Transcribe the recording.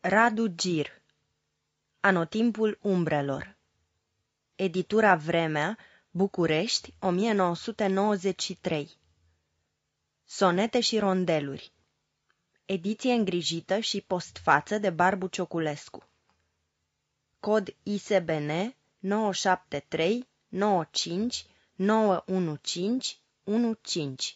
Radu Gir. Anotimpul umbrelor. Editura Vremea, București, 1993 Sonete și rondeluri. Ediție îngrijită și postfață de Barbu Cioculescu. Cod ISBN 973 95 915 15